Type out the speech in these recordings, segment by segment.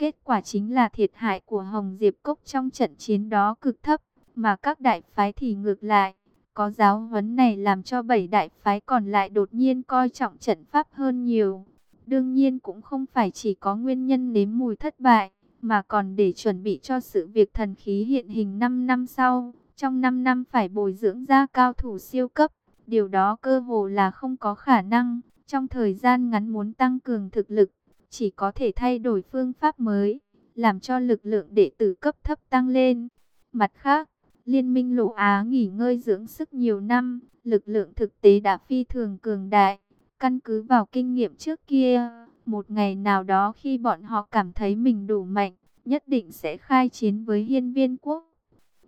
Kết quả chính là thiệt hại của Hồng Diệp Cốc trong trận chiến đó cực thấp, mà các đại phái thì ngược lại. Có giáo huấn này làm cho bảy đại phái còn lại đột nhiên coi trọng trận pháp hơn nhiều. Đương nhiên cũng không phải chỉ có nguyên nhân nếm mùi thất bại, mà còn để chuẩn bị cho sự việc thần khí hiện hình 5 năm sau. Trong 5 năm phải bồi dưỡng ra cao thủ siêu cấp, điều đó cơ hồ là không có khả năng. Trong thời gian ngắn muốn tăng cường thực lực, chỉ có thể thay đổi phương pháp mới, làm cho lực lượng đệ tử cấp thấp tăng lên. Mặt khác, Liên minh Lỗ Á nghỉ ngơi dưỡng sức nhiều năm, lực lượng thực tế đã phi thường cường đại. Căn cứ vào kinh nghiệm trước kia, một ngày nào đó khi bọn họ cảm thấy mình đủ mạnh, nhất định sẽ khai chiến với hiên viên quốc.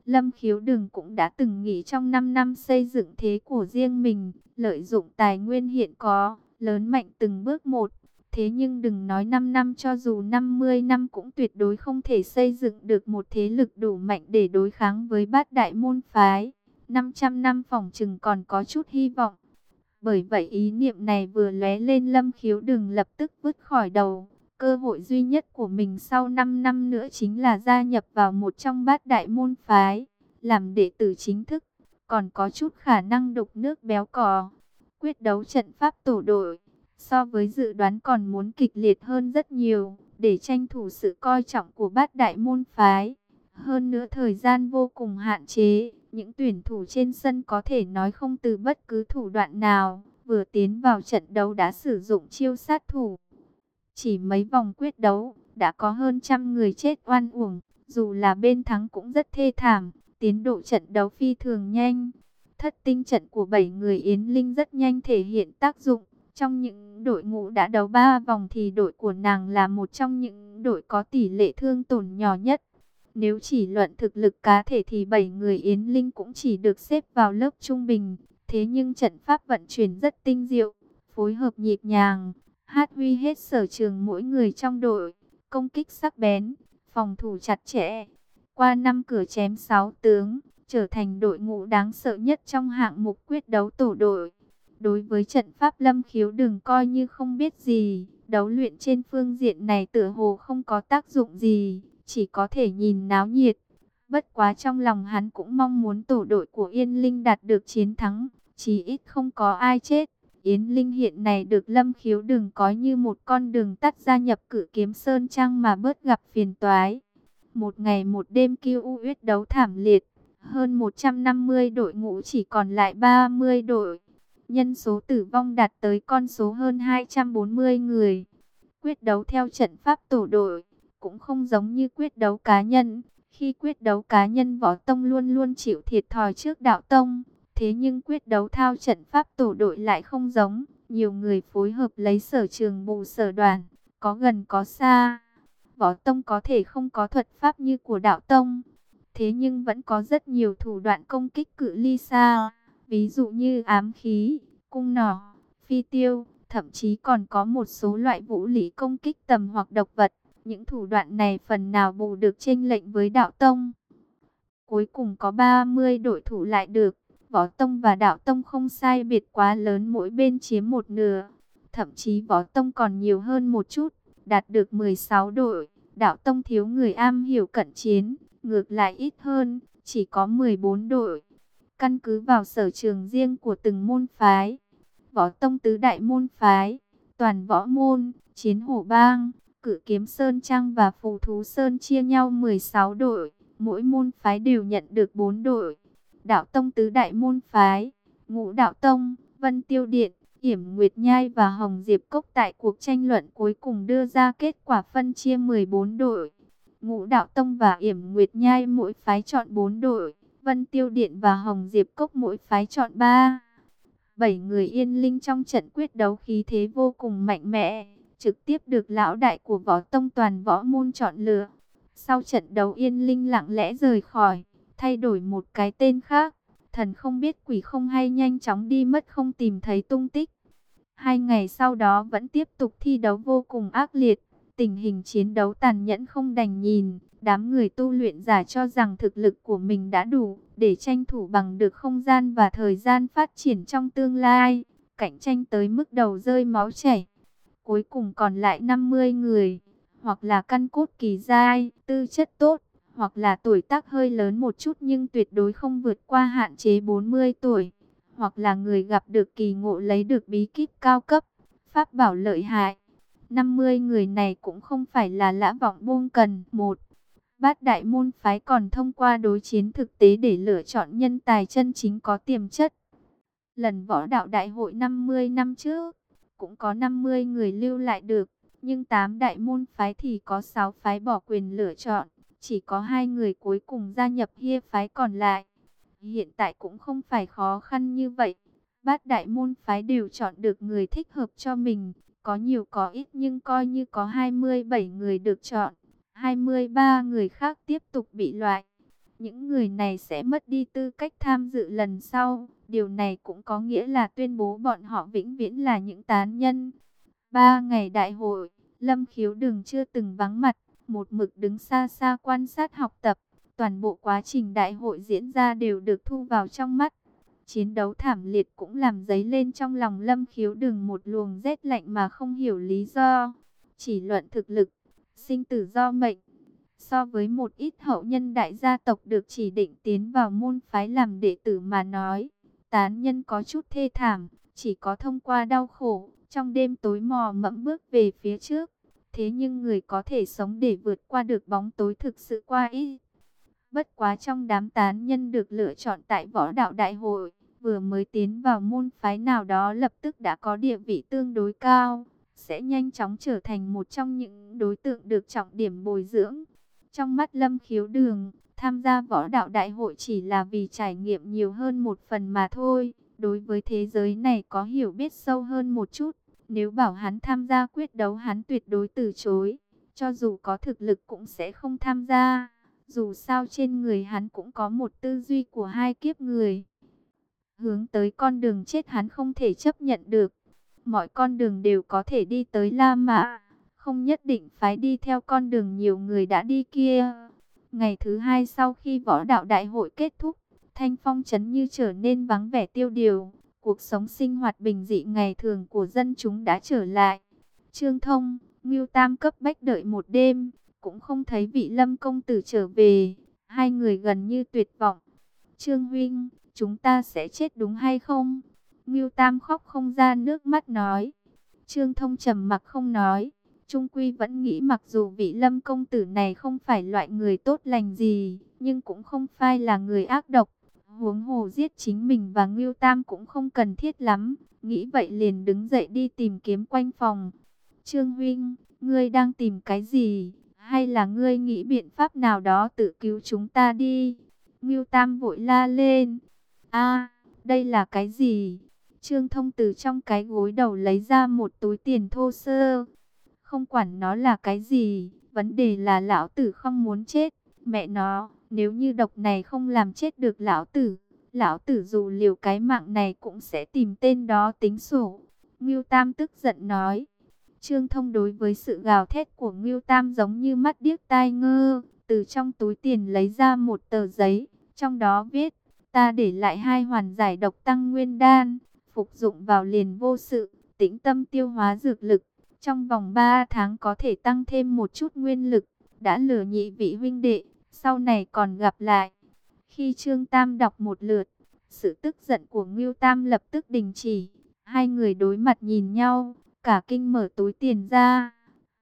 Lâm khiếu đừng cũng đã từng nghỉ trong 5 năm xây dựng thế của riêng mình, lợi dụng tài nguyên hiện có, lớn mạnh từng bước một. Thế nhưng đừng nói 5 năm cho dù 50 năm cũng tuyệt đối không thể xây dựng được một thế lực đủ mạnh để đối kháng với bát đại môn phái. 500 năm phòng chừng còn có chút hy vọng. Bởi vậy ý niệm này vừa lóe lên lâm khiếu đừng lập tức vứt khỏi đầu. Cơ hội duy nhất của mình sau 5 năm nữa chính là gia nhập vào một trong bát đại môn phái, làm đệ tử chính thức, còn có chút khả năng đục nước béo cò. Quyết đấu trận pháp tổ đội, so với dự đoán còn muốn kịch liệt hơn rất nhiều, để tranh thủ sự coi trọng của bát đại môn phái. Hơn nữa thời gian vô cùng hạn chế, những tuyển thủ trên sân có thể nói không từ bất cứ thủ đoạn nào, vừa tiến vào trận đấu đã sử dụng chiêu sát thủ. Chỉ mấy vòng quyết đấu, đã có hơn trăm người chết oan uổng, dù là bên thắng cũng rất thê thảm, tiến độ trận đấu phi thường nhanh. Thất tinh trận của bảy người Yến Linh rất nhanh thể hiện tác dụng. Trong những đội ngũ đã đấu 3 vòng thì đội của nàng là một trong những đội có tỷ lệ thương tổn nhỏ nhất. Nếu chỉ luận thực lực cá thể thì 7 người Yến Linh cũng chỉ được xếp vào lớp trung bình. Thế nhưng trận pháp vận chuyển rất tinh diệu, phối hợp nhịp nhàng, hát huy hết sở trường mỗi người trong đội, công kích sắc bén, phòng thủ chặt chẽ. Qua năm cửa chém 6 tướng, trở thành đội ngũ đáng sợ nhất trong hạng mục quyết đấu tổ đội. Đối với trận pháp lâm khiếu đừng coi như không biết gì, đấu luyện trên phương diện này tựa hồ không có tác dụng gì, chỉ có thể nhìn náo nhiệt. Bất quá trong lòng hắn cũng mong muốn tổ đội của Yên Linh đạt được chiến thắng, chí ít không có ai chết. Yến Linh hiện này được lâm khiếu đừng coi như một con đường tắt gia nhập cử kiếm Sơn Trang mà bớt gặp phiền toái. Một ngày một đêm kêu u uyết đấu thảm liệt, hơn 150 đội ngũ chỉ còn lại 30 đội nhân số tử vong đạt tới con số hơn 240 người. Quyết đấu theo trận pháp tổ đội, cũng không giống như quyết đấu cá nhân. Khi quyết đấu cá nhân võ tông luôn luôn chịu thiệt thòi trước đạo tông, thế nhưng quyết đấu thao trận pháp tổ đội lại không giống. Nhiều người phối hợp lấy sở trường bù sở đoàn, có gần có xa. Võ tông có thể không có thuật pháp như của đạo tông, thế nhưng vẫn có rất nhiều thủ đoạn công kích cự ly xa ví dụ như ám khí, cung nỏ, phi tiêu, thậm chí còn có một số loại vũ lý công kích tầm hoặc độc vật. Những thủ đoạn này phần nào bù được chênh lệnh với đạo tông. Cuối cùng có 30 đội thủ lại được, võ tông và đạo tông không sai biệt quá lớn mỗi bên chiếm một nửa. Thậm chí võ tông còn nhiều hơn một chút, đạt được 16 đội. Đạo tông thiếu người am hiểu cận chiến, ngược lại ít hơn, chỉ có 14 đội căn cứ vào sở trường riêng của từng môn phái. Võ Tông tứ đại môn phái, toàn võ môn, chiến hổ bang, cử kiếm Sơn Trang và phù thú Sơn chia nhau 16 đội, mỗi môn phái đều nhận được 4 đội. Đạo Tông tứ đại môn phái, ngũ Đạo Tông, Vân Tiêu Điện, Yểm Nguyệt Nhai và Hồng Diệp Cốc tại cuộc tranh luận cuối cùng đưa ra kết quả phân chia 14 đội. Ngũ Đạo Tông và Yểm Nguyệt Nhai mỗi phái chọn 4 đội. Vân Tiêu Điện và Hồng Diệp Cốc mỗi phái chọn ba. Bảy người yên linh trong trận quyết đấu khí thế vô cùng mạnh mẽ, trực tiếp được lão đại của võ tông toàn võ môn chọn lựa. Sau trận đấu yên linh lặng lẽ rời khỏi, thay đổi một cái tên khác. Thần không biết quỷ không hay nhanh chóng đi mất không tìm thấy tung tích. Hai ngày sau đó vẫn tiếp tục thi đấu vô cùng ác liệt. Tình hình chiến đấu tàn nhẫn không đành nhìn, đám người tu luyện giả cho rằng thực lực của mình đã đủ để tranh thủ bằng được không gian và thời gian phát triển trong tương lai, cạnh tranh tới mức đầu rơi máu chảy. Cuối cùng còn lại 50 người, hoặc là căn cốt kỳ giai, tư chất tốt, hoặc là tuổi tác hơi lớn một chút nhưng tuyệt đối không vượt qua hạn chế 40 tuổi, hoặc là người gặp được kỳ ngộ lấy được bí kíp cao cấp, pháp bảo lợi hại. 50 người này cũng không phải là lã vọng buông cần. Một, bát đại môn phái còn thông qua đối chiến thực tế để lựa chọn nhân tài chân chính có tiềm chất. Lần võ đạo đại hội 50 năm trước, cũng có 50 người lưu lại được, nhưng 8 đại môn phái thì có 6 phái bỏ quyền lựa chọn, chỉ có hai người cuối cùng gia nhập hia phái còn lại. Hiện tại cũng không phải khó khăn như vậy, bát đại môn phái đều chọn được người thích hợp cho mình, có nhiều có ít nhưng coi như có 27 người được chọn, 23 người khác tiếp tục bị loại. Những người này sẽ mất đi tư cách tham dự lần sau. Điều này cũng có nghĩa là tuyên bố bọn họ vĩnh viễn là những tán nhân. Ba ngày đại hội, Lâm Khiếu đường chưa từng vắng mặt, một mực đứng xa xa quan sát học tập. Toàn bộ quá trình đại hội diễn ra đều được thu vào trong mắt. Chiến đấu thảm liệt cũng làm dấy lên trong lòng Lâm Khiếu đường một luồng rét lạnh mà không hiểu lý do. Chỉ luận thực lực, sinh tử do mệnh. So với một ít hậu nhân đại gia tộc được chỉ định tiến vào môn phái làm đệ tử mà nói, tán nhân có chút thê thảm, chỉ có thông qua đau khổ, trong đêm tối mò mẫm bước về phía trước. Thế nhưng người có thể sống để vượt qua được bóng tối thực sự qua ít. Bất quá trong đám tán nhân được lựa chọn tại võ đạo đại hội, vừa mới tiến vào môn phái nào đó lập tức đã có địa vị tương đối cao, sẽ nhanh chóng trở thành một trong những đối tượng được trọng điểm bồi dưỡng. Trong mắt Lâm Khiếu Đường, tham gia võ đạo đại hội chỉ là vì trải nghiệm nhiều hơn một phần mà thôi. Đối với thế giới này có hiểu biết sâu hơn một chút. Nếu bảo hắn tham gia quyết đấu hắn tuyệt đối từ chối. Cho dù có thực lực cũng sẽ không tham gia. Dù sao trên người hắn cũng có một tư duy của hai kiếp người. Hướng tới con đường chết hắn không thể chấp nhận được. Mọi con đường đều có thể đi tới La Mã không nhất định phải đi theo con đường nhiều người đã đi kia. Ngày thứ hai sau khi võ đạo đại hội kết thúc, Thanh Phong chấn như trở nên vắng vẻ tiêu điều. Cuộc sống sinh hoạt bình dị ngày thường của dân chúng đã trở lại. Trương Thông, Ngưu Tam cấp bách đợi một đêm, cũng không thấy vị lâm công tử trở về. Hai người gần như tuyệt vọng. Trương Huynh, chúng ta sẽ chết đúng hay không? Ngưu Tam khóc không ra nước mắt nói. Trương Thông trầm mặc không nói. Trung Quy vẫn nghĩ mặc dù vị lâm công tử này không phải loại người tốt lành gì, nhưng cũng không phải là người ác độc. Huống hồ giết chính mình và Ngưu Tam cũng không cần thiết lắm, nghĩ vậy liền đứng dậy đi tìm kiếm quanh phòng. Trương Huynh, ngươi đang tìm cái gì? Hay là ngươi nghĩ biện pháp nào đó tự cứu chúng ta đi? Ngưu Tam vội la lên. a đây là cái gì? Trương Thông từ trong cái gối đầu lấy ra một túi tiền thô sơ. Không quản nó là cái gì, vấn đề là lão tử không muốn chết. Mẹ nó, nếu như độc này không làm chết được lão tử, lão tử dù liều cái mạng này cũng sẽ tìm tên đó tính sổ. Ngưu Tam tức giận nói. Trương Thông đối với sự gào thét của Ngưu Tam giống như mắt điếc tai ngơ, từ trong túi tiền lấy ra một tờ giấy, trong đó viết, ta để lại hai hoàn giải độc tăng nguyên đan, phục dụng vào liền vô sự, tĩnh tâm tiêu hóa dược lực, trong vòng 3 tháng có thể tăng thêm một chút nguyên lực, đã lừa nhị vị huynh đệ, sau này còn gặp lại. Khi Trương Tam đọc một lượt, sự tức giận của Ngưu Tam lập tức đình chỉ. Hai người đối mặt nhìn nhau, cả kinh mở túi tiền ra.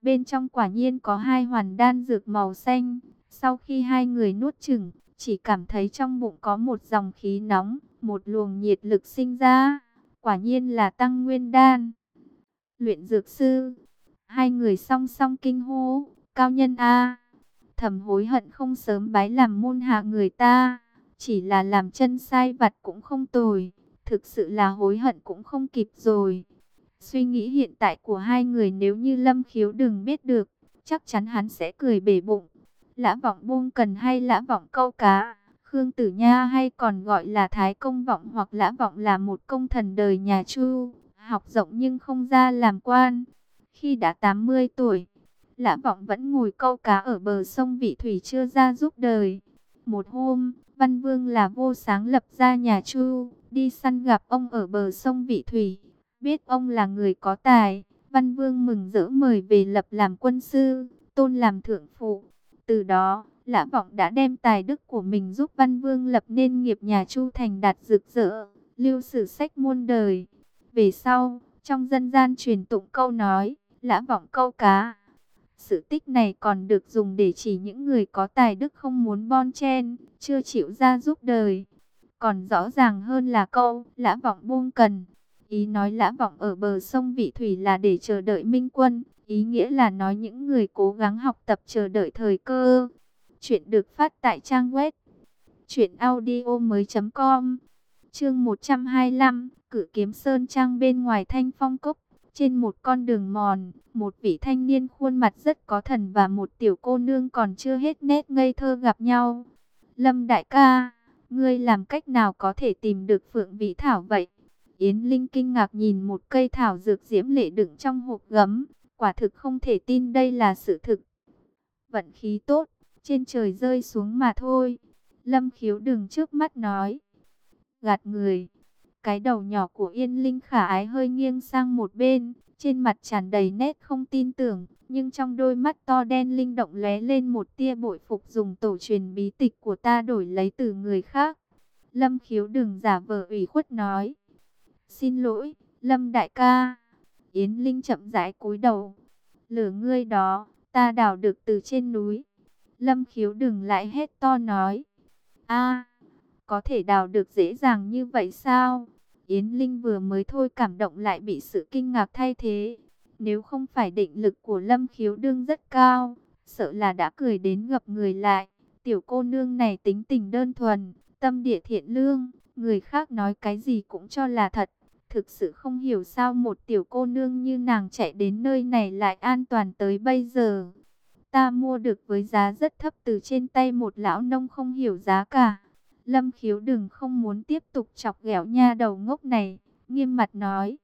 Bên trong quả nhiên có hai hoàn đan dược màu xanh. Sau khi hai người nuốt chừng, chỉ cảm thấy trong bụng có một dòng khí nóng, một luồng nhiệt lực sinh ra. Quả nhiên là tăng nguyên đan luyện dược sư. Hai người song song kinh hô, cao nhân A. Thầm hối hận không sớm bái làm môn hạ người ta, chỉ là làm chân sai vặt cũng không tồi, thực sự là hối hận cũng không kịp rồi. Suy nghĩ hiện tại của hai người nếu như Lâm Khiếu đừng biết được, chắc chắn hắn sẽ cười bể bụng. Lã vọng buông cần hay lã vọng câu cá, Khương Tử Nha hay còn gọi là Thái Công Vọng hoặc lã vọng là một công thần đời nhà Chu học rộng nhưng không ra làm quan. Khi đã 80 tuổi, Lã Vọng vẫn ngồi câu cá ở bờ sông Vị Thủy chưa ra giúp đời. Một hôm, Văn Vương là vô sáng lập ra nhà Chu, đi săn gặp ông ở bờ sông Vị Thủy. Biết ông là người có tài, Văn Vương mừng rỡ mời về lập làm quân sư, tôn làm thượng phụ. Từ đó, Lã Vọng đã đem tài đức của mình giúp Văn Vương lập nên nghiệp nhà Chu Thành đạt rực rỡ, lưu sử sách muôn đời. Về sau, trong dân gian truyền tụng câu nói, Lã Vọng câu cá. Sự tích này còn được dùng để chỉ những người có tài đức không muốn bon chen, chưa chịu ra giúp đời. Còn rõ ràng hơn là câu, Lã Vọng buông cần. Ý nói Lã Vọng ở bờ sông Vị Thủy là để chờ đợi minh quân, ý nghĩa là nói những người cố gắng học tập chờ đợi thời cơ. Chuyện được phát tại trang web truyệnaudiomoi.com. Chương 125, Cử Kiếm Sơn trang bên ngoài Thanh Phong cốc, trên một con đường mòn, một vị thanh niên khuôn mặt rất có thần và một tiểu cô nương còn chưa hết nét ngây thơ gặp nhau. Lâm đại ca, ngươi làm cách nào có thể tìm được Phượng Vĩ Thảo vậy? Yến Linh kinh ngạc nhìn một cây thảo dược diễm lệ đựng trong hộp gấm, quả thực không thể tin đây là sự thực. Vận khí tốt, trên trời rơi xuống mà thôi. Lâm khiếu đừng trước mắt nói. Gạt người. Cái đầu nhỏ của Yên Linh khả ái hơi nghiêng sang một bên. Trên mặt tràn đầy nét không tin tưởng. Nhưng trong đôi mắt to đen linh động lóe lên một tia bội phục dùng tổ truyền bí tịch của ta đổi lấy từ người khác. Lâm khiếu đừng giả vờ ủy khuất nói. Xin lỗi, Lâm đại ca. Yến Linh chậm rãi cúi đầu. Lửa ngươi đó, ta đào được từ trên núi. Lâm khiếu đừng lại hết to nói. a có thể đào được dễ dàng như vậy sao? Yến Linh vừa mới thôi cảm động lại bị sự kinh ngạc thay thế. Nếu không phải định lực của Lâm khiếu đương rất cao, sợ là đã cười đến gặp người lại. Tiểu cô nương này tính tình đơn thuần, tâm địa thiện lương, người khác nói cái gì cũng cho là thật. Thực sự không hiểu sao một tiểu cô nương như nàng chạy đến nơi này lại an toàn tới bây giờ. Ta mua được với giá rất thấp từ trên tay một lão nông không hiểu giá cả. Lâm khiếu đừng không muốn tiếp tục chọc ghẹo nha đầu ngốc này. Nghiêm mặt nói.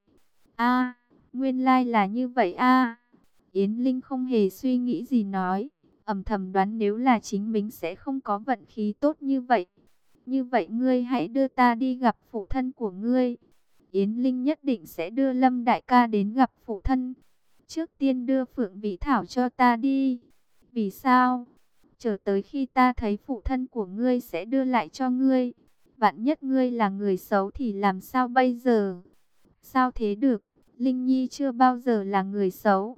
a, nguyên lai là như vậy a Yến Linh không hề suy nghĩ gì nói. ầm thầm đoán nếu là chính mình sẽ không có vận khí tốt như vậy. Như vậy ngươi hãy đưa ta đi gặp phụ thân của ngươi. Yến Linh nhất định sẽ đưa Lâm Đại ca đến gặp phụ thân. Trước tiên đưa Phượng Vĩ Thảo cho ta đi. Vì sao? Chờ tới khi ta thấy phụ thân của ngươi sẽ đưa lại cho ngươi. Vạn nhất ngươi là người xấu thì làm sao bây giờ? Sao thế được? Linh Nhi chưa bao giờ là người xấu.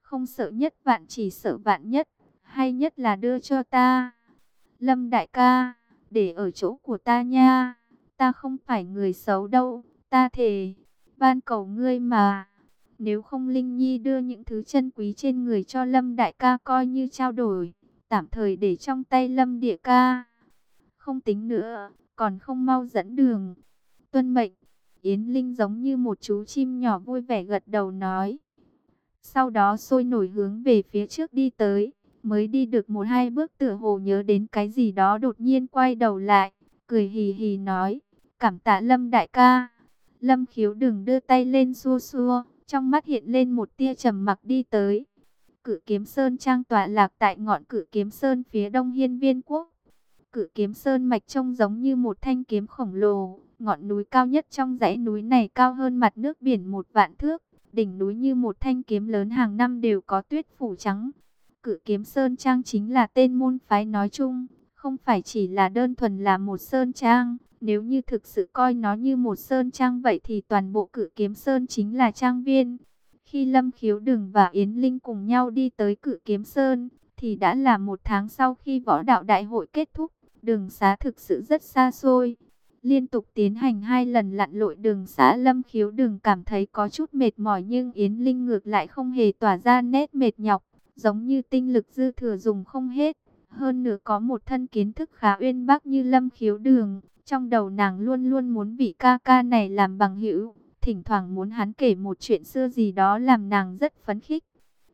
Không sợ nhất vạn chỉ sợ vạn nhất. Hay nhất là đưa cho ta. Lâm đại ca, để ở chỗ của ta nha. Ta không phải người xấu đâu. Ta thề, ban cầu ngươi mà. Nếu không Linh Nhi đưa những thứ chân quý trên người cho Lâm Đại ca coi như trao đổi, tạm thời để trong tay Lâm Địa ca. Không tính nữa, còn không mau dẫn đường. Tuân mệnh, Yến Linh giống như một chú chim nhỏ vui vẻ gật đầu nói. Sau đó sôi nổi hướng về phía trước đi tới, mới đi được một hai bước tựa hồ nhớ đến cái gì đó đột nhiên quay đầu lại, cười hì hì nói, cảm tạ Lâm Đại ca. Lâm khiếu đừng đưa tay lên xua xua, trong mắt hiện lên một tia trầm mặc đi tới. Cử kiếm sơn trang tọa lạc tại ngọn cử kiếm sơn phía đông hiên viên quốc. Cử kiếm sơn mạch trông giống như một thanh kiếm khổng lồ. Ngọn núi cao nhất trong dãy núi này cao hơn mặt nước biển một vạn thước. Đỉnh núi như một thanh kiếm lớn hàng năm đều có tuyết phủ trắng. Cử kiếm sơn trang chính là tên môn phái nói chung, không phải chỉ là đơn thuần là một sơn trang. Nếu như thực sự coi nó như một sơn trang vậy thì toàn bộ cử kiếm sơn chính là trang viên. Khi Lâm Khiếu Đừng và Yến Linh cùng nhau đi tới cử kiếm sơn, thì đã là một tháng sau khi võ đạo đại hội kết thúc, đường xá thực sự rất xa xôi. Liên tục tiến hành hai lần lặn lội đường xá Lâm Khiếu Đừng cảm thấy có chút mệt mỏi nhưng Yến Linh ngược lại không hề tỏa ra nét mệt nhọc, giống như tinh lực dư thừa dùng không hết. Hơn nữa có một thân kiến thức khá uyên bác như Lâm Khiếu Đường, trong đầu nàng luôn luôn muốn vị ca ca này làm bằng hữu, thỉnh thoảng muốn hắn kể một chuyện xưa gì đó làm nàng rất phấn khích.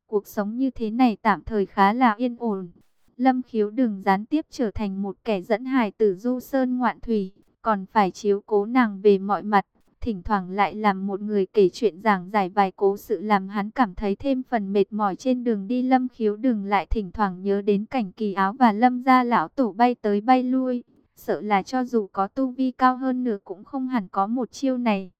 Cuộc sống như thế này tạm thời khá là yên ổn. Lâm khiếu Đường gián tiếp trở thành một kẻ dẫn hài tử du sơn ngoạn thủy, còn phải chiếu cố nàng về mọi mặt. Thỉnh thoảng lại làm một người kể chuyện giảng giải vài cố sự làm hắn cảm thấy thêm phần mệt mỏi trên đường đi lâm khiếu đừng lại thỉnh thoảng nhớ đến cảnh kỳ áo và lâm gia lão tổ bay tới bay lui sợ là cho dù có tu vi cao hơn nữa cũng không hẳn có một chiêu này.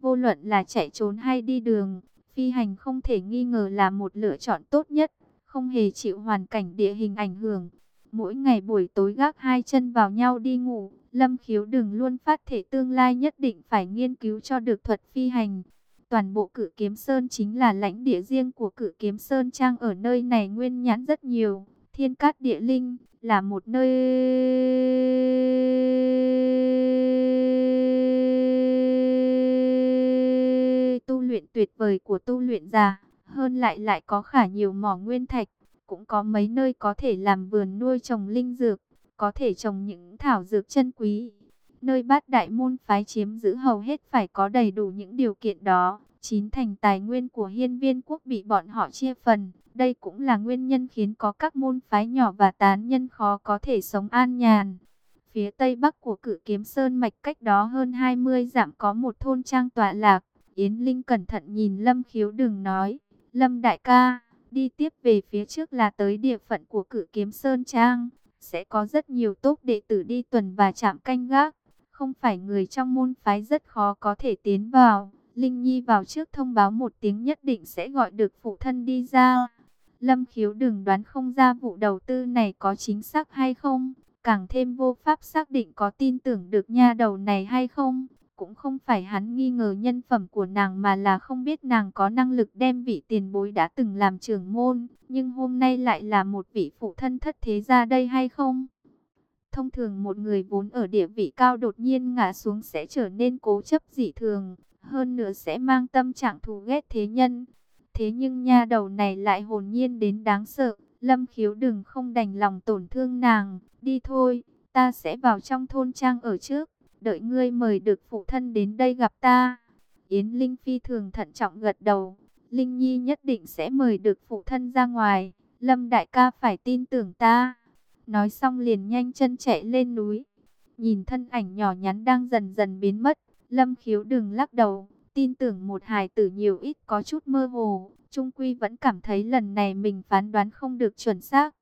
Vô luận là chạy trốn hay đi đường, phi hành không thể nghi ngờ là một lựa chọn tốt nhất. không hề chịu hoàn cảnh địa hình ảnh hưởng. Mỗi ngày buổi tối gác hai chân vào nhau đi ngủ, Lâm Khiếu đừng luôn phát thể tương lai nhất định phải nghiên cứu cho được thuật phi hành. Toàn bộ cử kiếm sơn chính là lãnh địa riêng của cử kiếm sơn trang ở nơi này nguyên nhãn rất nhiều. Thiên cát địa linh là một nơi tu luyện tuyệt vời của tu luyện giả. Hơn lại lại có khả nhiều mỏ nguyên thạch, cũng có mấy nơi có thể làm vườn nuôi trồng linh dược, có thể trồng những thảo dược chân quý. Nơi bát đại môn phái chiếm giữ hầu hết phải có đầy đủ những điều kiện đó. Chín thành tài nguyên của hiên viên quốc bị bọn họ chia phần. Đây cũng là nguyên nhân khiến có các môn phái nhỏ và tán nhân khó có thể sống an nhàn. Phía tây bắc của cử kiếm sơn mạch cách đó hơn 20 dặm có một thôn trang tọa lạc. Yến Linh cẩn thận nhìn Lâm Khiếu đừng nói. Lâm đại ca, đi tiếp về phía trước là tới địa phận của cử kiếm sơn trang. Sẽ có rất nhiều tốt đệ tử đi tuần và chạm canh gác. Không phải người trong môn phái rất khó có thể tiến vào. Linh Nhi vào trước thông báo một tiếng nhất định sẽ gọi được phụ thân đi ra. Lâm khiếu đừng đoán không ra vụ đầu tư này có chính xác hay không. Càng thêm vô pháp xác định có tin tưởng được nha đầu này hay không. Cũng không phải hắn nghi ngờ nhân phẩm của nàng mà là không biết nàng có năng lực đem vị tiền bối đã từng làm trưởng môn. Nhưng hôm nay lại là một vị phụ thân thất thế ra đây hay không? Thông thường một người vốn ở địa vị cao đột nhiên ngã xuống sẽ trở nên cố chấp dị thường. Hơn nữa sẽ mang tâm trạng thù ghét thế nhân. Thế nhưng nha đầu này lại hồn nhiên đến đáng sợ. Lâm khiếu đừng không đành lòng tổn thương nàng. Đi thôi, ta sẽ vào trong thôn trang ở trước. Đợi ngươi mời được phụ thân đến đây gặp ta. Yến Linh phi thường thận trọng gật đầu. Linh Nhi nhất định sẽ mời được phụ thân ra ngoài. Lâm đại ca phải tin tưởng ta. Nói xong liền nhanh chân chạy lên núi. Nhìn thân ảnh nhỏ nhắn đang dần dần biến mất. Lâm khiếu đừng lắc đầu. Tin tưởng một hài tử nhiều ít có chút mơ hồ. Trung Quy vẫn cảm thấy lần này mình phán đoán không được chuẩn xác.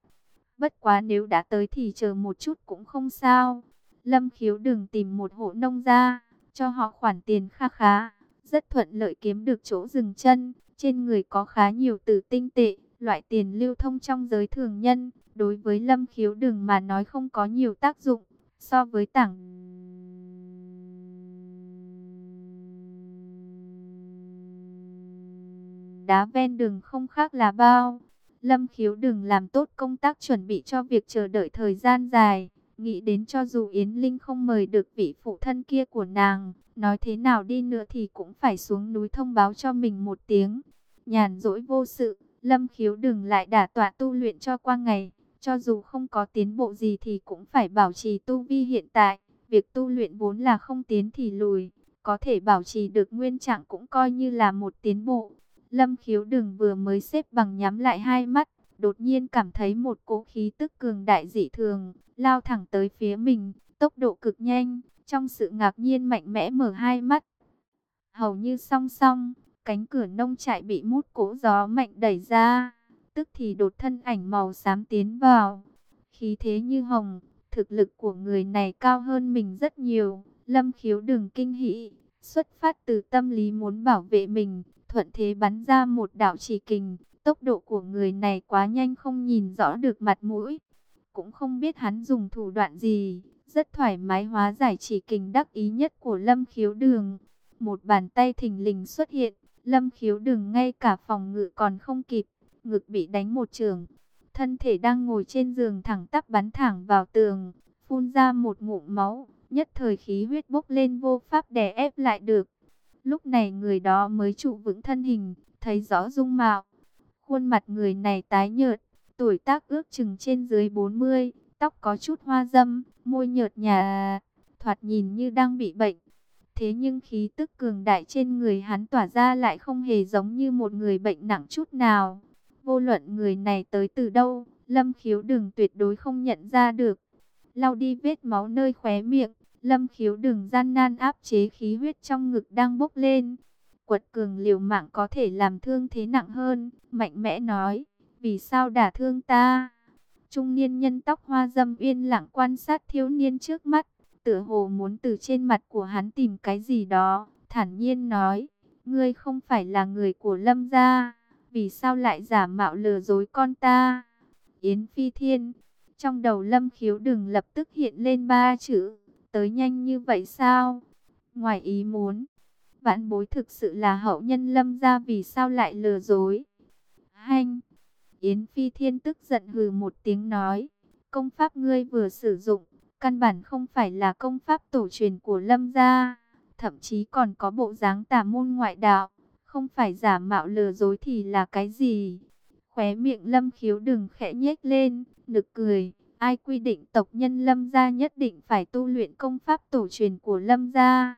Bất quá nếu đã tới thì chờ một chút cũng không sao. Lâm khiếu đừng tìm một hộ nông gia, cho họ khoản tiền kha khá. Rất thuận lợi kiếm được chỗ dừng chân. Trên người có khá nhiều tử tinh tệ, loại tiền lưu thông trong giới thường nhân. Đối với lâm khiếu đừng mà nói không có nhiều tác dụng. So với tảng đá ven đường không khác là bao. Lâm khiếu đừng làm tốt công tác chuẩn bị cho việc chờ đợi thời gian dài. Nghĩ đến cho dù Yến Linh không mời được vị phụ thân kia của nàng, nói thế nào đi nữa thì cũng phải xuống núi thông báo cho mình một tiếng. Nhàn rỗi vô sự, Lâm khiếu đừng lại đả tọa tu luyện cho qua ngày. Cho dù không có tiến bộ gì thì cũng phải bảo trì tu vi hiện tại. Việc tu luyện vốn là không tiến thì lùi. Có thể bảo trì được nguyên trạng cũng coi như là một tiến bộ. Lâm khiếu đừng vừa mới xếp bằng nhắm lại hai mắt. Đột nhiên cảm thấy một cỗ khí tức cường đại dị thường. Lao thẳng tới phía mình. Tốc độ cực nhanh. Trong sự ngạc nhiên mạnh mẽ mở hai mắt. Hầu như song song. Cánh cửa nông trại bị mút cỗ gió mạnh đẩy ra tức thì đột thân ảnh màu xám tiến vào. Khí thế như hồng, thực lực của người này cao hơn mình rất nhiều. Lâm khiếu đừng kinh hỉ, xuất phát từ tâm lý muốn bảo vệ mình, thuận thế bắn ra một đạo chỉ kình. Tốc độ của người này quá nhanh không nhìn rõ được mặt mũi. Cũng không biết hắn dùng thủ đoạn gì, rất thoải mái hóa giải chỉ kình đắc ý nhất của Lâm khiếu đường. Một bàn tay thình lình xuất hiện, Lâm khiếu đường ngay cả phòng ngự còn không kịp, ngực bị đánh một trường. Thân thể đang ngồi trên giường thẳng tắp bắn thẳng vào tường, phun ra một ngụm máu, nhất thời khí huyết bốc lên vô pháp đè ép lại được. Lúc này người đó mới trụ vững thân hình, thấy rõ dung mạo. Khuôn mặt người này tái nhợt, tuổi tác ước chừng trên dưới 40, tóc có chút hoa dâm, môi nhợt nhạt, thoạt nhìn như đang bị bệnh. Thế nhưng khí tức cường đại trên người hắn tỏa ra lại không hề giống như một người bệnh nặng chút nào. Vô luận người này tới từ đâu, Lâm khiếu đừng tuyệt đối không nhận ra được. Lau đi vết máu nơi khóe miệng, Lâm khiếu đừng gian nan áp chế khí huyết trong ngực đang bốc lên. Quật cường liều mạng có thể làm thương thế nặng hơn, mạnh mẽ nói, vì sao đả thương ta? Trung niên nhân tóc hoa dâm yên lặng quan sát thiếu niên trước mắt, tựa hồ muốn từ trên mặt của hắn tìm cái gì đó, thản nhiên nói, ngươi không phải là người của Lâm gia. Vì sao lại giả mạo lừa dối con ta? Yến Phi Thiên, trong đầu lâm khiếu đừng lập tức hiện lên ba chữ, tới nhanh như vậy sao? Ngoài ý muốn, vãn bối thực sự là hậu nhân lâm gia vì sao lại lừa dối? Hanh! Yến Phi Thiên tức giận hừ một tiếng nói, công pháp ngươi vừa sử dụng, căn bản không phải là công pháp tổ truyền của lâm gia, thậm chí còn có bộ dáng tà môn ngoại đạo, không phải giả mạo lừa dối thì là cái gì? Khóe miệng lâm khiếu đừng khẽ nhếch lên, nực cười, ai quy định tộc nhân lâm gia nhất định phải tu luyện công pháp tổ truyền của lâm gia?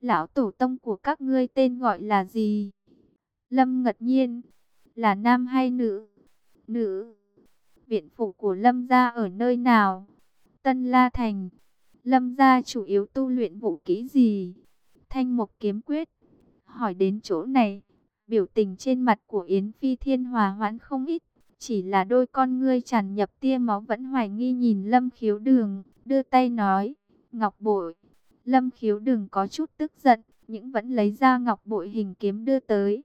Lão tổ tông của các ngươi tên gọi là gì? Lâm ngật nhiên, là nam hay nữ? Nữ. Viện phủ của lâm gia ở nơi nào? Tân La Thành. Lâm gia chủ yếu tu luyện vũ kỹ gì? Thanh Mộc Kiếm Quyết. Hỏi đến chỗ này, biểu tình trên mặt của Yến Phi Thiên hòa hoãn không ít. Chỉ là đôi con ngươi tràn nhập tia máu vẫn hoài nghi nhìn Lâm Khiếu Đường, đưa tay nói, Ngọc Bội. Lâm Khiếu Đường có chút tức giận, nhưng vẫn lấy ra Ngọc Bội hình kiếm đưa tới.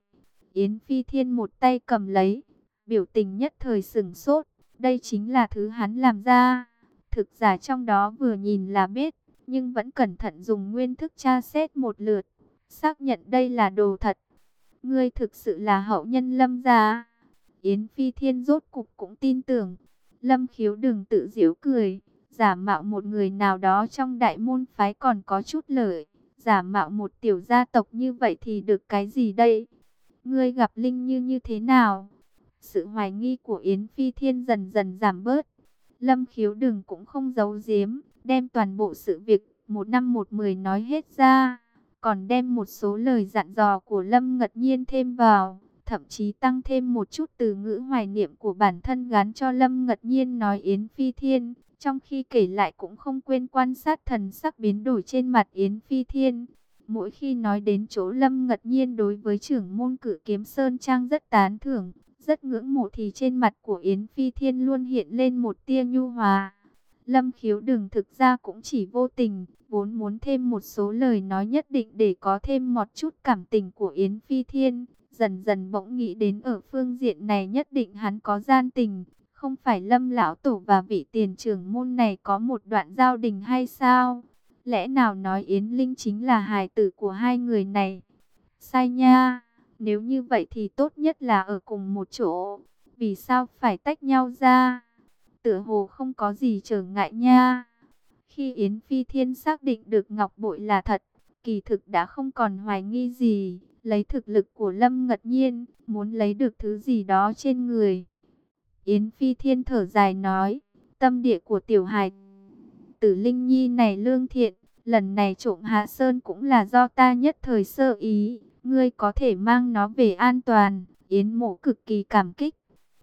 Yến Phi Thiên một tay cầm lấy, biểu tình nhất thời sừng sốt, đây chính là thứ hắn làm ra. Thực giả trong đó vừa nhìn là biết, nhưng vẫn cẩn thận dùng nguyên thức tra xét một lượt, xác nhận đây là đồ thật. Ngươi thực sự là hậu nhân lâm gia. Yến Phi Thiên rốt cục cũng tin tưởng. Lâm khiếu đừng tự giễu cười, giả mạo một người nào đó trong đại môn phái còn có chút lợi. Giả mạo một tiểu gia tộc như vậy thì được cái gì đây? Ngươi gặp Linh như như thế nào? Sự hoài nghi của Yến Phi Thiên dần dần giảm bớt. Lâm khiếu đừng cũng không giấu giếm, đem toàn bộ sự việc một năm một mười nói hết ra, còn đem một số lời dặn dò của Lâm ngật nhiên thêm vào, thậm chí tăng thêm một chút từ ngữ hoài niệm của bản thân gắn cho Lâm ngật nhiên nói Yến Phi Thiên, trong khi kể lại cũng không quên quan sát thần sắc biến đổi trên mặt Yến Phi Thiên. Mỗi khi nói đến chỗ Lâm ngật nhiên đối với trưởng môn cử kiếm Sơn Trang rất tán thưởng, rất ngưỡng mộ thì trên mặt của Yến Phi Thiên luôn hiện lên một tia nhu hòa. Lâm khiếu đừng thực ra cũng chỉ vô tình, vốn muốn thêm một số lời nói nhất định để có thêm một chút cảm tình của Yến Phi Thiên. Dần dần bỗng nghĩ đến ở phương diện này nhất định hắn có gian tình, không phải Lâm Lão Tổ và vị tiền trưởng môn này có một đoạn giao đình hay sao? Lẽ nào nói Yến Linh chính là hài tử của hai người này? Sai nha! Nếu như vậy thì tốt nhất là ở cùng một chỗ. Vì sao phải tách nhau ra? Tựa hồ không có gì trở ngại nha. Khi Yến Phi Thiên xác định được Ngọc Bội là thật, kỳ thực đã không còn hoài nghi gì. Lấy thực lực của Lâm Ngật Nhiên, muốn lấy được thứ gì đó trên người. Yến Phi Thiên thở dài nói, tâm địa của tiểu hài tử Linh Nhi này lương thiện, lần này trộm Hạ Sơn cũng là do ta nhất thời sơ ý ngươi có thể mang nó về an toàn. Yến mộ cực kỳ cảm kích.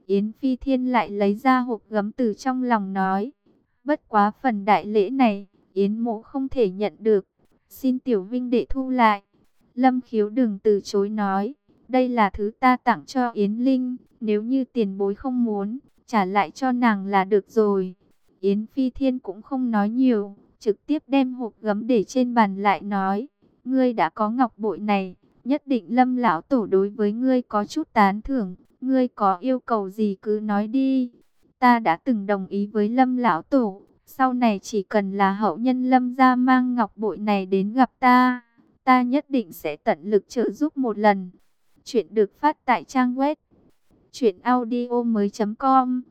Yến Phi Thiên lại lấy ra hộp gấm từ trong lòng nói. Bất quá phần đại lễ này, Yến mộ không thể nhận được. Xin tiểu vinh đệ thu lại. Lâm khiếu đừng từ chối nói. Đây là thứ ta tặng cho Yến Linh. Nếu như tiền bối không muốn, trả lại cho nàng là được rồi. Yến Phi Thiên cũng không nói nhiều, trực tiếp đem hộp gấm để trên bàn lại nói. Ngươi đã có ngọc bội này, nhất định lâm lão tổ đối với ngươi có chút tán thưởng, ngươi có yêu cầu gì cứ nói đi. Ta đã từng đồng ý với lâm lão tổ, sau này chỉ cần là hậu nhân lâm ra mang ngọc bội này đến gặp ta, ta nhất định sẽ tận lực trợ giúp một lần. Chuyện được phát tại trang web truyệnaudiomoi.com.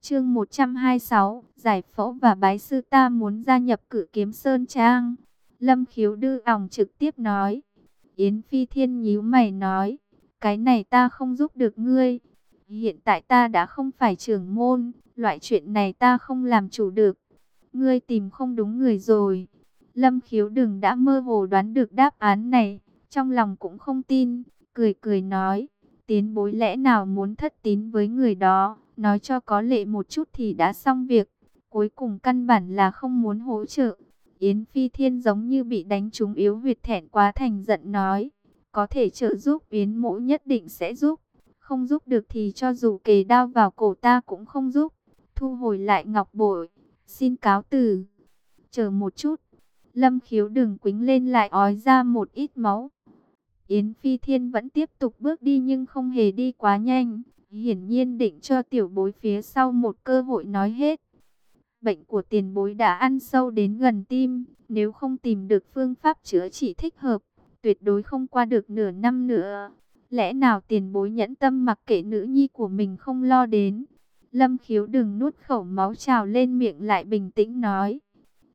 Chương 126, giải phẫu và bái sư ta muốn gia nhập Cử Kiếm Sơn Trang. Lâm Khiếu Đư ỏng trực tiếp nói, Yến Phi Thiên nhíu mày nói, cái này ta không giúp được ngươi. Hiện tại ta đã không phải trưởng môn, loại chuyện này ta không làm chủ được. Ngươi tìm không đúng người rồi. Lâm khiếu đừng đã mơ hồ đoán được đáp án này, trong lòng cũng không tin, cười cười nói, tiến bối lẽ nào muốn thất tín với người đó, nói cho có lệ một chút thì đã xong việc, cuối cùng căn bản là không muốn hỗ trợ. Yến Phi Thiên giống như bị đánh trúng yếu huyệt thẹn quá thành giận nói. Có thể trợ giúp Yến mỗ nhất định sẽ giúp. Không giúp được thì cho dù kề đao vào cổ ta cũng không giúp. Thu hồi lại ngọc bội. Xin cáo từ. Chờ một chút. Lâm khiếu đừng quính lên lại ói ra một ít máu. Yến Phi Thiên vẫn tiếp tục bước đi nhưng không hề đi quá nhanh. Hiển nhiên định cho tiểu bối phía sau một cơ hội nói hết. Bệnh của tiền bối đã ăn sâu đến gần tim. Nếu không tìm được phương pháp chữa trị thích hợp, tuyệt đối không qua được nửa năm nữa. Lẽ nào tiền bối nhẫn tâm mặc kệ nữ nhi của mình không lo đến. Lâm khiếu đừng nuốt khẩu máu trào lên miệng lại bình tĩnh nói.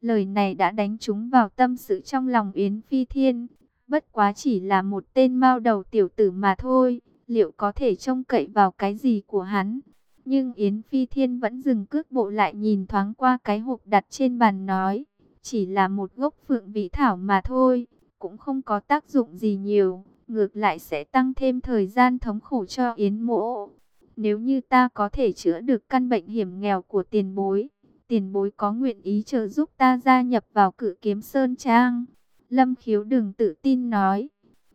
Lời này đã đánh trúng vào tâm sự trong lòng Yến Phi Thiên. Bất quá chỉ là một tên mao đầu tiểu tử mà thôi. Liệu có thể trông cậy vào cái gì của hắn? Nhưng Yến Phi Thiên vẫn dừng cước bộ lại nhìn thoáng qua cái hộp đặt trên bàn nói. Chỉ là một gốc phượng vị thảo mà thôi. Cũng không có tác dụng gì nhiều. Ngược lại sẽ tăng thêm thời gian thống khổ cho Yến mộ. Nếu như ta có thể chữa được căn bệnh hiểm nghèo của tiền bối, tiền bối có nguyện ý trợ giúp ta gia nhập vào cự kiếm Sơn Trang. Lâm khiếu đừng tự tin nói.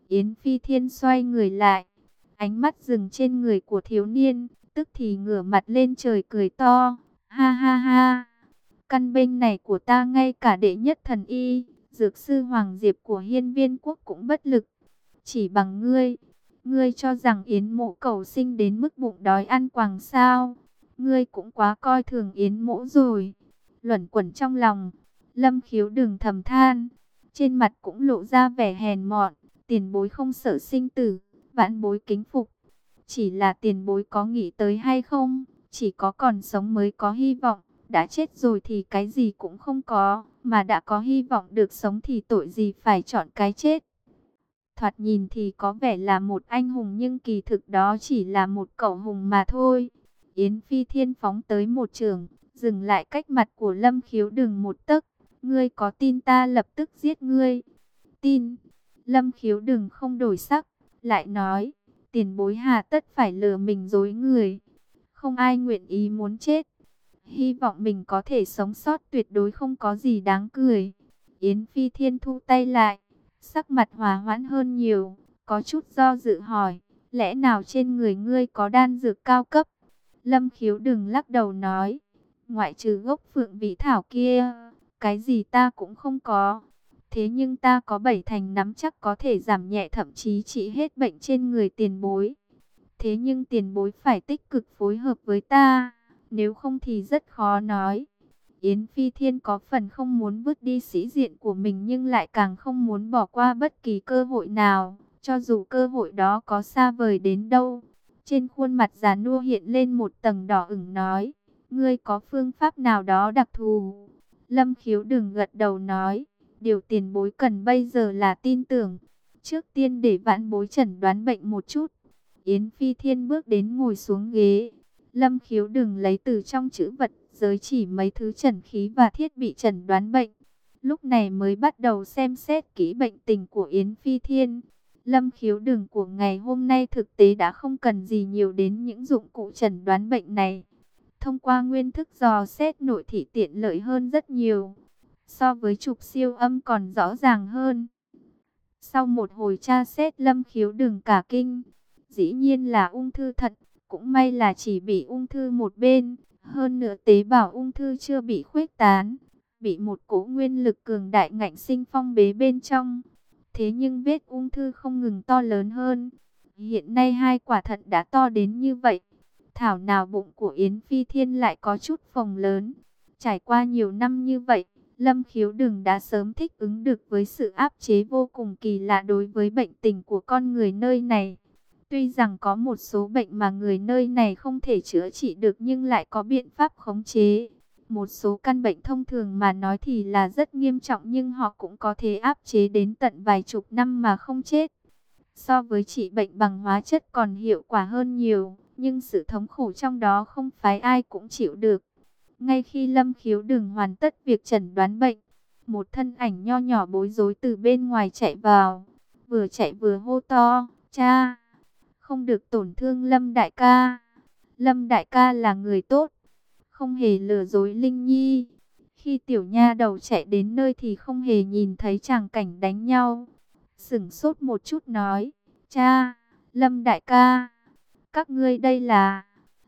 Yến Phi Thiên xoay người lại. Ánh mắt dừng trên người của thiếu niên. Tức thì ngửa mặt lên trời cười to. Ha ha ha. Căn bệnh này của ta ngay cả đệ nhất thần y. Dược sư Hoàng Diệp của hiên viên quốc cũng bất lực. Chỉ bằng ngươi. Ngươi cho rằng Yến mộ cầu sinh đến mức bụng đói ăn quàng sao. Ngươi cũng quá coi thường Yến mộ rồi. Luẩn quẩn trong lòng. Lâm khiếu đừng thầm than. Trên mặt cũng lộ ra vẻ hèn mọn. Tiền bối không sợ sinh tử. Vãn bối kính phục. Chỉ là tiền bối có nghĩ tới hay không? Chỉ có còn sống mới có hy vọng. Đã chết rồi thì cái gì cũng không có. Mà đã có hy vọng được sống thì tội gì phải chọn cái chết. Thoạt nhìn thì có vẻ là một anh hùng nhưng kỳ thực đó chỉ là một cậu hùng mà thôi. Yến Phi Thiên phóng tới một trường, dừng lại cách mặt của Lâm Khiếu đừng một tấc. Ngươi có tin ta lập tức giết ngươi? Tin. Lâm Khiếu đừng không đổi sắc, lại nói, tiền bối hà tất phải lừa mình dối người. Không ai nguyện ý muốn chết. Hy vọng mình có thể sống sót tuyệt đối không có gì đáng cười. Yến Phi Thiên thu tay lại, sắc mặt hòa hoãn hơn nhiều, có chút do dự hỏi, lẽ nào trên người ngươi có đan dược cao cấp? Lâm khiếu đừng lắc đầu nói, ngoại trừ gốc phượng vị thảo kia, cái gì ta cũng không có. Thế nhưng ta có bảy thành nắm chắc có thể giảm nhẹ thậm chí trị hết bệnh trên người tiền bối. Thế nhưng tiền bối phải tích cực phối hợp với ta, nếu không thì rất khó nói. Yến Phi Thiên có phần không muốn vứt đi sĩ diện của mình nhưng lại càng không muốn bỏ qua bất kỳ cơ hội nào, cho dù cơ hội đó có xa vời đến đâu. Trên khuôn mặt già nua hiện lên một tầng đỏ ửng nói, ngươi có phương pháp nào đó đặc thù. Lâm khiếu đừng gật đầu nói, điều tiền bối cần bây giờ là tin tưởng. Trước tiên để vãn bối chẩn đoán bệnh một chút. Yến Phi Thiên bước đến ngồi xuống ghế. Lâm khiếu đừng lấy từ trong chữ vật giới chỉ mấy thứ trần khí và thiết bị chẩn đoán bệnh. Lúc này mới bắt đầu xem xét kỹ bệnh tình của Yến Phi Thiên. Lâm khiếu đường của ngày hôm nay thực tế đã không cần gì nhiều đến những dụng cụ chẩn đoán bệnh này. Thông qua nguyên thức dò xét nội thị tiện lợi hơn rất nhiều. So với chụp siêu âm còn rõ ràng hơn. Sau một hồi tra xét lâm khiếu đường cả kinh, dĩ nhiên là ung thư thận, cũng may là chỉ bị ung thư một bên, hơn nữa tế bào ung thư chưa bị khuếch tán, bị một cỗ nguyên lực cường đại ngạnh sinh phong bế bên trong. Thế nhưng vết ung thư không ngừng to lớn hơn. Hiện nay hai quả thận đã to đến như vậy. Thảo nào bụng của Yến Phi Thiên lại có chút phồng lớn. Trải qua nhiều năm như vậy, Lâm Khiếu Đừng đã sớm thích ứng được với sự áp chế vô cùng kỳ lạ đối với bệnh tình của con người nơi này. Tuy rằng có một số bệnh mà người nơi này không thể chữa trị được nhưng lại có biện pháp khống chế. Một số căn bệnh thông thường mà nói thì là rất nghiêm trọng nhưng họ cũng có thể áp chế đến tận vài chục năm mà không chết. So với trị bệnh bằng hóa chất còn hiệu quả hơn nhiều, nhưng sự thống khổ trong đó không phải ai cũng chịu được. Ngay khi Lâm Khiếu đường hoàn tất việc chẩn đoán bệnh, một thân ảnh nho nhỏ bối rối từ bên ngoài chạy vào, vừa chạy vừa hô to, cha! không được tổn thương Lâm Đại ca. Lâm Đại ca là người tốt, không hề lừa dối Linh Nhi. Khi tiểu nha đầu chạy đến nơi thì không hề nhìn thấy chàng cảnh đánh nhau. Sửng sốt một chút nói, cha, Lâm Đại ca, các ngươi đây là...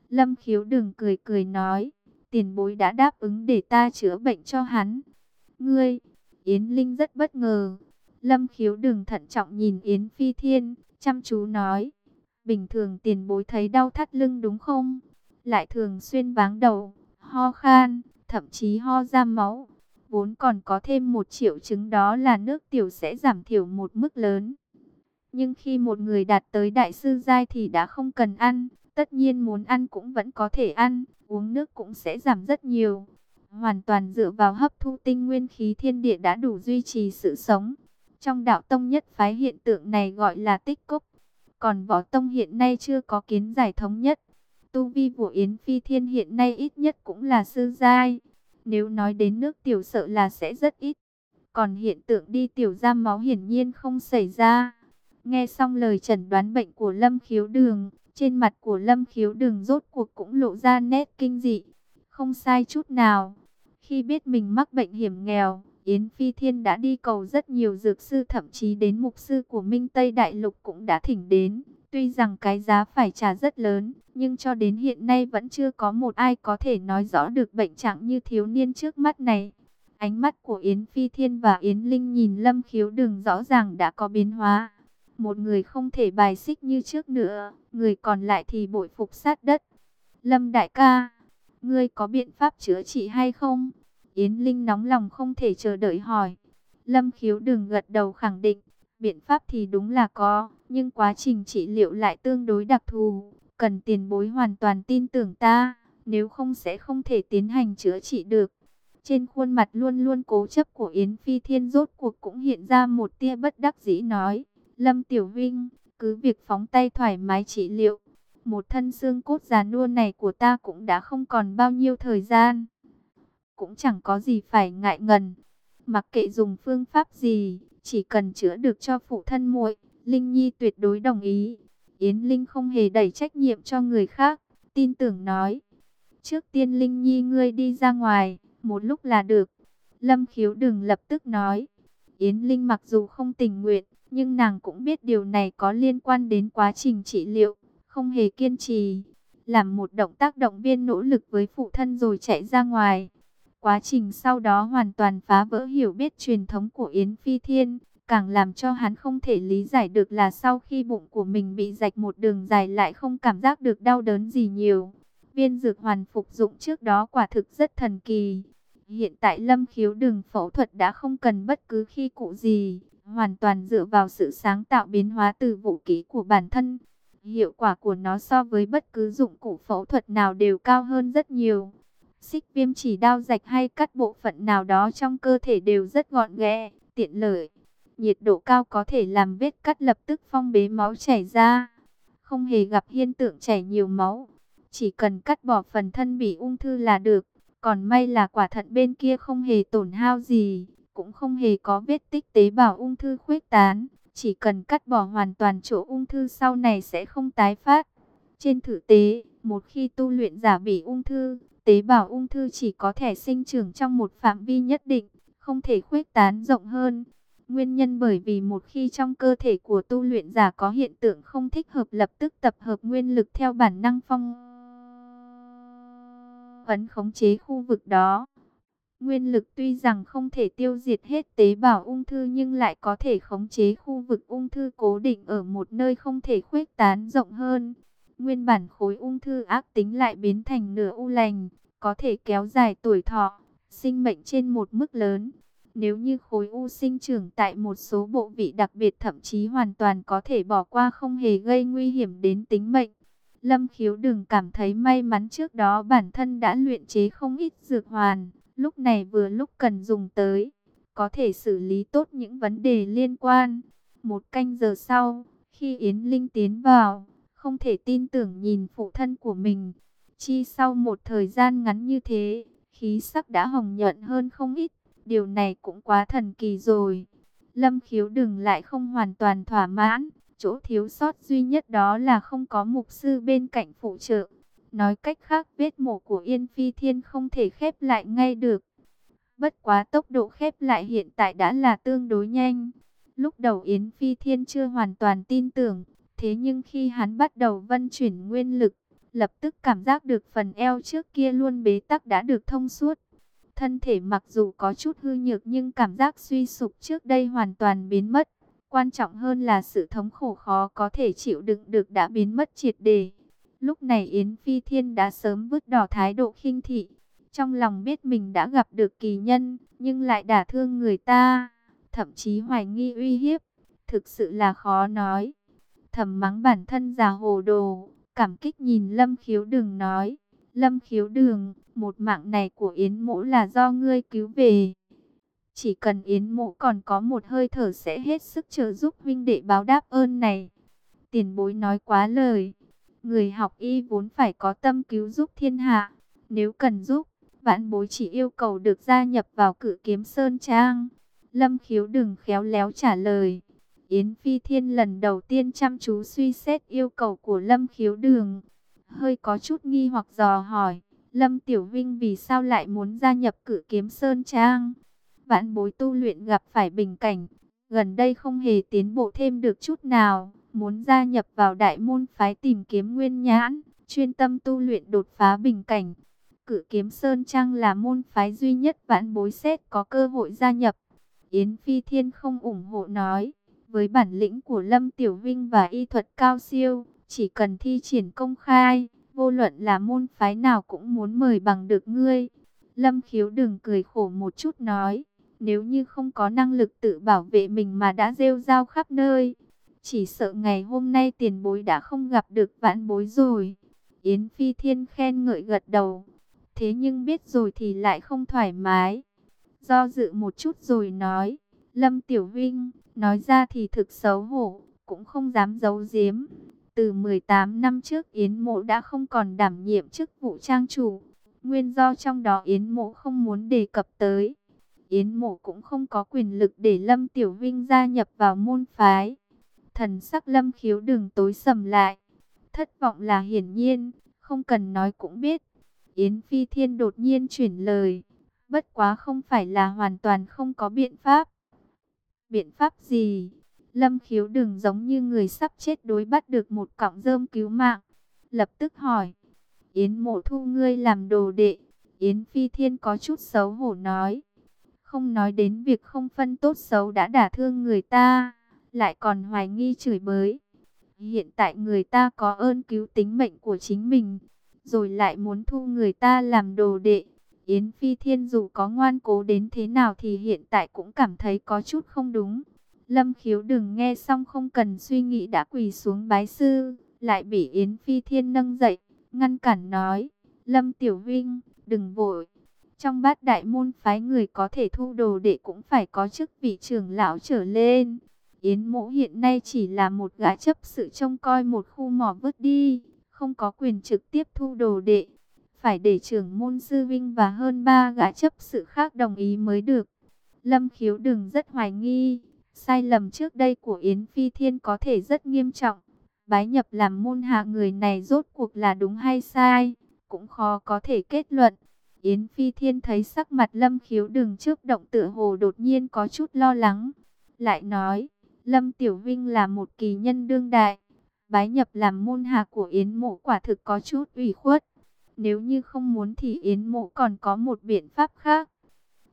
Lâm khiếu đừng cười cười nói, tiền bối đã đáp ứng để ta chữa bệnh cho hắn. Ngươi, Yến Linh rất bất ngờ. Lâm khiếu đừng thận trọng nhìn Yến Phi Thiên, chăm chú nói. Bình thường tiền bối thấy đau thắt lưng đúng không? Lại thường xuyên váng đầu, ho khan, thậm chí ho ra máu. Vốn còn có thêm một triệu chứng đó là nước tiểu sẽ giảm thiểu một mức lớn. Nhưng khi một người đạt tới đại sư giai thì đã không cần ăn. Tất nhiên muốn ăn cũng vẫn có thể ăn, uống nước cũng sẽ giảm rất nhiều. Hoàn toàn dựa vào hấp thu tinh nguyên khí thiên địa đã đủ duy trì sự sống. Trong đạo tông nhất phái hiện tượng này gọi là tích cốc. Còn võ tông hiện nay chưa có kiến giải thống nhất. Tu vi của Yến Phi Thiên hiện nay ít nhất cũng là sư giai. Nếu nói đến nước tiểu sợ là sẽ rất ít. Còn hiện tượng đi tiểu ra máu hiển nhiên không xảy ra. Nghe xong lời chẩn đoán bệnh của Lâm Khiếu Đường, trên mặt của Lâm Khiếu Đường rốt cuộc cũng lộ ra nét kinh dị. Không sai chút nào. Khi biết mình mắc bệnh hiểm nghèo, Yến Phi Thiên đã đi cầu rất nhiều dược sư thậm chí đến mục sư của Minh Tây Đại Lục cũng đã thỉnh đến. Tuy rằng cái giá phải trả rất lớn, nhưng cho đến hiện nay vẫn chưa có một ai có thể nói rõ được bệnh trạng như thiếu niên trước mắt này. Ánh mắt của Yến Phi Thiên và Yến Linh nhìn Lâm Khiếu Đường rõ ràng đã có biến hóa. Một người không thể bài xích như trước nữa, người còn lại thì bội phục sát đất. Lâm đại ca, ngươi có biện pháp chữa trị hay không? Yến Linh nóng lòng không thể chờ đợi hỏi. Lâm khiếu đừng gật đầu khẳng định, biện pháp thì đúng là có, nhưng quá trình trị liệu lại tương đối đặc thù, cần tiền bối hoàn toàn tin tưởng ta, nếu không sẽ không thể tiến hành chữa trị được. Trên khuôn mặt luôn luôn cố chấp của Yến Phi Thiên rốt cuộc cũng hiện ra một tia bất đắc dĩ nói. Lâm Tiểu Vinh, cứ việc phóng tay thoải mái trị liệu. Một thân xương cốt già nua này của ta cũng đã không còn bao nhiêu thời gian. Cũng chẳng có gì phải ngại ngần. Mặc kệ dùng phương pháp gì, chỉ cần chữa được cho phụ thân muội, Linh Nhi tuyệt đối đồng ý. Yến Linh không hề đẩy trách nhiệm cho người khác, tin tưởng nói. Trước tiên Linh Nhi ngươi đi ra ngoài, một lúc là được. Lâm khiếu đừng lập tức nói. Yến Linh mặc dù không tình nguyện, nhưng nàng cũng biết điều này có liên quan đến quá trình trị liệu, không hề kiên trì. Làm một động tác động viên nỗ lực với phụ thân rồi chạy ra ngoài. Quá trình sau đó hoàn toàn phá vỡ hiểu biết truyền thống của Yến Phi Thiên. Càng làm cho hắn không thể lý giải được là sau khi bụng của mình bị rạch một đường dài lại không cảm giác được đau đớn gì nhiều. Viên dược hoàn phục dụng trước đó quả thực rất thần kỳ. Hiện tại lâm khiếu đường phẫu thuật đã không cần bất cứ khi cụ gì, hoàn toàn dựa vào sự sáng tạo biến hóa từ vũ khí của bản thân. Hiệu quả của nó so với bất cứ dụng cụ phẫu thuật nào đều cao hơn rất nhiều. Xích viêm chỉ đao rạch hay cắt bộ phận nào đó trong cơ thể đều rất gọn ghẽ, tiện lợi. Nhiệt độ cao có thể làm vết cắt lập tức phong bế máu chảy ra. Không hề gặp hiện tượng chảy nhiều máu. Chỉ cần cắt bỏ phần thân bị ung thư là được. Còn may là quả thận bên kia không hề tổn hao gì cũng không hề có vết tích tế bào ung thư khuếch tán. Chỉ cần cắt bỏ hoàn toàn chỗ ung thư sau này sẽ không tái phát. Trên thực tế, một khi tu luyện giả bị ung thư, tế bào ung thư chỉ có thể sinh trưởng trong một phạm vi nhất định, không thể khuếch tán rộng hơn. Nguyên nhân bởi vì một khi trong cơ thể của tu luyện giả có hiện tượng không thích hợp lập tức tập hợp nguyên lực theo bản năng phong ấn khống chế khu vực đó. Nguyên lực tuy rằng không thể tiêu diệt hết tế bào ung thư nhưng lại có thể khống chế khu vực ung thư cố định ở một nơi không thể khuếch tán rộng hơn. Nguyên bản khối ung thư ác tính lại biến thành nửa u lành, có thể kéo dài tuổi thọ, sinh mệnh trên một mức lớn. Nếu như khối u sinh trưởng tại một số bộ vị đặc biệt thậm chí hoàn toàn có thể bỏ qua không hề gây nguy hiểm đến tính mệnh. Lâm khiếu đừng cảm thấy may mắn trước đó bản thân đã luyện chế không ít dược hoàn Lúc này vừa lúc cần dùng tới, có thể xử lý tốt những vấn đề liên quan. Một canh giờ sau, khi Yến Linh tiến vào, không thể tin tưởng nhìn phụ thân của mình. Chi sau một thời gian ngắn như thế, khí sắc đã hồng nhuận hơn không ít. Điều này cũng quá thần kỳ rồi. Lâm khiếu đừng lại không hoàn toàn thỏa mãn. Chỗ thiếu sót duy nhất đó là không có mục sư bên cạnh phụ trợ. Nói cách khác vết mổ của Yên Phi Thiên không thể khép lại ngay được. Bất quá tốc độ khép lại hiện tại đã là tương đối nhanh. Lúc đầu Yến Phi Thiên chưa hoàn toàn tin tưởng. Thế nhưng khi hắn bắt đầu vận chuyển nguyên lực, lập tức cảm giác được phần eo trước kia luôn bế tắc đã được thông suốt. Thân thể mặc dù có chút hư nhược nhưng cảm giác suy sụp trước đây hoàn toàn biến mất. Quan trọng hơn là sự thống khổ khó có thể chịu đựng được đã biến mất triệt đề. Lúc này Yến Phi Thiên đã sớm vứt đỏ thái độ khinh thị. Trong lòng biết mình đã gặp được kỳ nhân, nhưng lại đả thương người ta, thậm chí hoài nghi uy hiếp. Thực sự là khó nói. Thầm mắng bản thân già hồ đồ, cảm kích nhìn Lâm Khiếu đường nói. Lâm Khiếu đường, một mạng này của Yến mộ là do ngươi cứu về. Chỉ cần Yến Mộ còn có một hơi thở sẽ hết sức trợ giúp huynh đệ báo đáp ơn này. Tiền bối nói quá lời. Người học y vốn phải có tâm cứu giúp thiên hạ. Nếu cần giúp, vãn bối chỉ yêu cầu được gia nhập vào cử kiếm Sơn Trang. Lâm khiếu đừng khéo léo trả lời. Yến Phi Thiên lần đầu tiên chăm chú suy xét yêu cầu của Lâm khiếu đường. Hơi có chút nghi hoặc dò hỏi. Lâm Tiểu Vinh vì sao lại muốn gia nhập cử kiếm Sơn Trang? Vãn bối tu luyện gặp phải bình cảnh, gần đây không hề tiến bộ thêm được chút nào, muốn gia nhập vào đại môn phái tìm kiếm nguyên nhãn, chuyên tâm tu luyện đột phá bình cảnh. Cử kiếm Sơn Trang là môn phái duy nhất vãn bối xét có cơ hội gia nhập. Yến Phi Thiên không ủng hộ nói, với bản lĩnh của Lâm Tiểu Vinh và y thuật cao siêu, chỉ cần thi triển công khai, vô luận là môn phái nào cũng muốn mời bằng được ngươi. Lâm khiếu đừng cười khổ một chút nói, nếu như không có năng lực tự bảo vệ mình mà đã rêu rao khắp nơi, chỉ sợ ngày hôm nay tiền bối đã không gặp được vãn bối rồi. Yến Phi Thiên khen ngợi gật đầu, thế nhưng biết rồi thì lại không thoải mái. Do dự một chút rồi nói, Lâm Tiểu Vinh, nói ra thì thực xấu hổ, cũng không dám giấu giếm. Từ 18 năm trước Yến Mộ đã không còn đảm nhiệm chức vụ trang chủ. Nguyên do trong đó Yến Mộ không muốn đề cập tới. Yến Mộ cũng không có quyền lực để Lâm Tiểu Vinh gia nhập vào môn phái. Thần sắc Lâm khiếu đường tối sầm lại. Thất vọng là hiển nhiên, không cần nói cũng biết. Yến Phi Thiên đột nhiên chuyển lời. Bất quá không phải là hoàn toàn không có biện pháp. Biện pháp gì? Lâm khiếu đừng giống như người sắp chết đối bắt được một cọng rơm cứu mạng. Lập tức hỏi. Yến mộ thu ngươi làm đồ đệ. Yến Phi Thiên có chút xấu hổ nói. Không nói đến việc không phân tốt xấu đã đả thương người ta. Lại còn hoài nghi chửi bới. Hiện tại người ta có ơn cứu tính mệnh của chính mình. Rồi lại muốn thu người ta làm đồ đệ. Yến Phi Thiên dù có ngoan cố đến thế nào thì hiện tại cũng cảm thấy có chút không đúng. Lâm khiếu đừng nghe xong không cần suy nghĩ đã quỳ xuống bái sư, lại bị Yến Phi Thiên nâng dậy, ngăn cản nói, Lâm Tiểu Vinh, đừng vội. Trong bát đại môn phái người có thể thu đồ đệ cũng phải có chức vị trưởng lão trở lên. Yến mỗ hiện nay chỉ là một gã chấp sự trông coi một khu mỏ vứt đi, không có quyền trực tiếp thu đồ đệ. Phải để trưởng môn sư vinh và hơn ba gã chấp sự khác đồng ý mới được. Lâm khiếu đừng rất hoài nghi, Sai lầm trước đây của Yến Phi Thiên có thể rất nghiêm trọng. Bái nhập làm môn hạ người này rốt cuộc là đúng hay sai, cũng khó có thể kết luận. Yến Phi Thiên thấy sắc mặt Lâm Khiếu đừng trước động tựa hồ đột nhiên có chút lo lắng. Lại nói, Lâm Tiểu Vinh là một kỳ nhân đương đại. Bái nhập làm môn hạ của Yến Mộ quả thực có chút ủy khuất. Nếu như không muốn thì Yến Mộ còn có một biện pháp khác.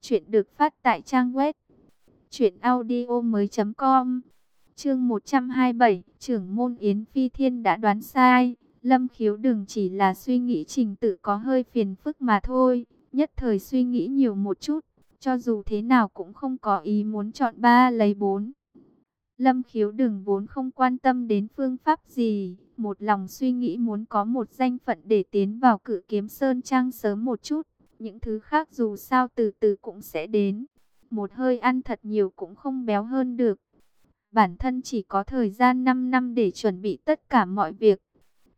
Chuyện được phát tại trang web Chuyện audio mới com Chương 127 Trưởng môn Yến Phi Thiên đã đoán sai Lâm khiếu đừng chỉ là suy nghĩ trình tự có hơi phiền phức mà thôi, Nhất thời suy nghĩ nhiều một chút, Cho dù thế nào cũng không có ý muốn chọn ba lấy bốn Lâm khiếu đừng vốn không quan tâm đến phương pháp gì Một lòng suy nghĩ muốn có một danh phận để tiến vào cử kiếm sơn trang sớm một chút Những thứ khác dù sao từ từ cũng sẽ đến một hơi ăn thật nhiều cũng không béo hơn được. Bản thân chỉ có thời gian 5 năm để chuẩn bị tất cả mọi việc.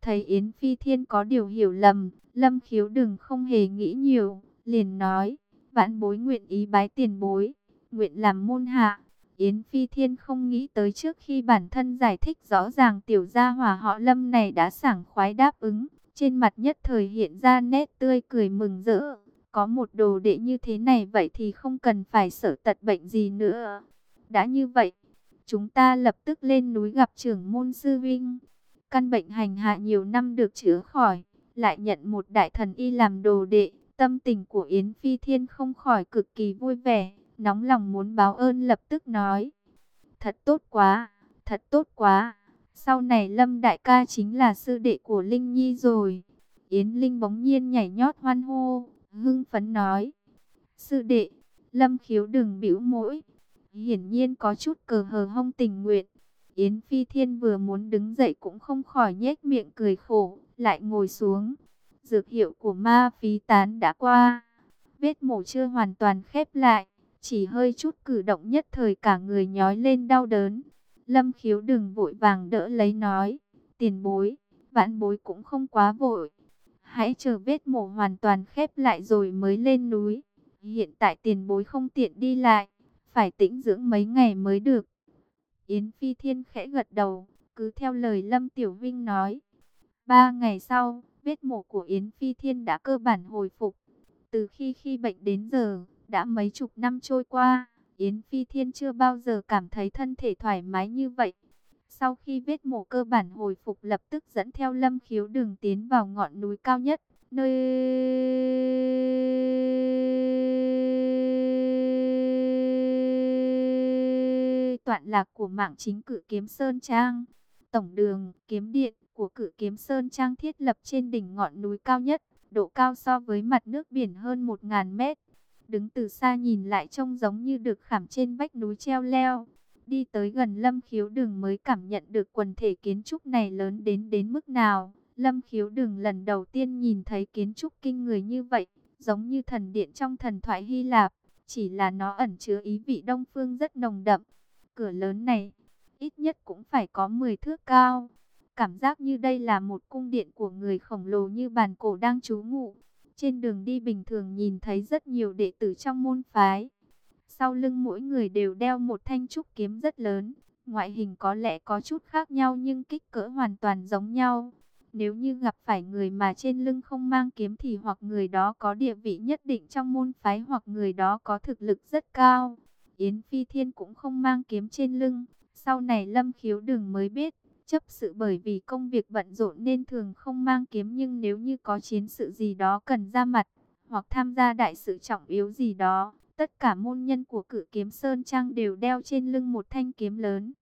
Thấy Yến Phi Thiên có điều hiểu lầm, Lâm Khiếu đừng không hề nghĩ nhiều, liền nói, vãn bối nguyện ý bái tiền bối, nguyện làm môn hạ. Yến Phi Thiên không nghĩ tới trước khi bản thân giải thích rõ ràng tiểu gia hòa họ Lâm này đã sảng khoái đáp ứng, trên mặt nhất thời hiện ra nét tươi cười mừng rỡ. Có một đồ đệ như thế này vậy thì không cần phải sở tật bệnh gì nữa. Đã như vậy, chúng ta lập tức lên núi gặp trưởng môn sư vinh. Căn bệnh hành hạ nhiều năm được chữa khỏi, lại nhận một đại thần y làm đồ đệ, Tâm tình của Yến Phi Thiên không khỏi cực kỳ vui vẻ, nóng lòng muốn báo ơn lập tức nói. Thật tốt quá, thật tốt quá, sau này Lâm Đại ca chính là sư đệ của Linh Nhi rồi. Yến Linh bỗng nhiên nhảy nhót hoan hô, hưng phấn nói. Sư đệ, Lâm khiếu đừng bĩu mũi, hiển nhiên có chút cờ hờ hông tình nguyện. Yến Phi Thiên vừa muốn đứng dậy cũng không khỏi nhếch miệng cười khổ, lại ngồi xuống. Dược hiệu của ma phí tán đã qua, vết mổ chưa hoàn toàn khép lại, chỉ hơi chút cử động nhất thời cả người nhói lên đau đớn. Lâm khiếu đừng vội vàng đỡ lấy nói, tiền bối, vãn bối cũng không quá vội. Hãy chờ vết mổ hoàn toàn khép lại rồi mới lên núi. Hiện tại tiền bối không tiện đi lại, phải tĩnh dưỡng mấy ngày mới được. Yến Phi Thiên khẽ gật đầu, cứ theo lời Lâm Tiểu Vinh nói. Ba ngày sau, vết mổ của Yến Phi Thiên đã cơ bản hồi phục. Từ khi khi bệnh đến giờ, đã mấy chục năm trôi qua, Yến Phi Thiên chưa bao giờ cảm thấy thân thể thoải mái như vậy. Sau khi vết mổ cơ bản hồi phục lập tức dẫn theo Lâm Khiếu đường tiến vào ngọn núi cao nhất, nơi toạn lạc của mạng chính cử kiếm Sơn Trang. Tổng đường, kiếm điện của cử kiếm Sơn Trang thiết lập trên đỉnh ngọn núi cao nhất, độ cao so với mặt nước biển hơn 1.000 mét. Đứng từ xa nhìn lại trông giống như được khảm trên vách núi treo leo. Đi tới gần Lâm Khiếu Đường mới cảm nhận được quần thể kiến trúc này lớn đến đến mức nào. Lâm Khiếu Đường lần đầu tiên nhìn thấy kiến trúc kinh người như vậy, giống như thần điện trong thần thoại Hy Lạp, chỉ là nó ẩn chứa ý vị đông phương rất nồng đậm. Cửa lớn này, ít nhất cũng phải có 10 thước cao. Cảm giác như đây là một cung điện của người khổng lồ như bàn cổ đang trú ngụ. Trên đường đi bình thường nhìn thấy rất nhiều đệ tử trong môn phái. Sau lưng mỗi người đều đeo một thanh trúc kiếm rất lớn. Ngoại hình có lẽ có chút khác nhau nhưng kích cỡ hoàn toàn giống nhau. Nếu như gặp phải người mà trên lưng không mang kiếm thì hoặc người đó có địa vị nhất định trong môn phái hoặc người đó có thực lực rất cao. Yến Phi Thiên cũng không mang kiếm trên lưng. Sau này Lâm Khiếu Đừng mới biết, chấp sự bởi vì công việc bận rộn nên thường không mang kiếm nhưng nếu như có chiến sự gì đó cần ra mặt, hoặc tham gia đại sự trọng yếu gì đó, tất cả môn nhân của cử kiếm Sơn Trang đều đeo trên lưng một thanh kiếm lớn.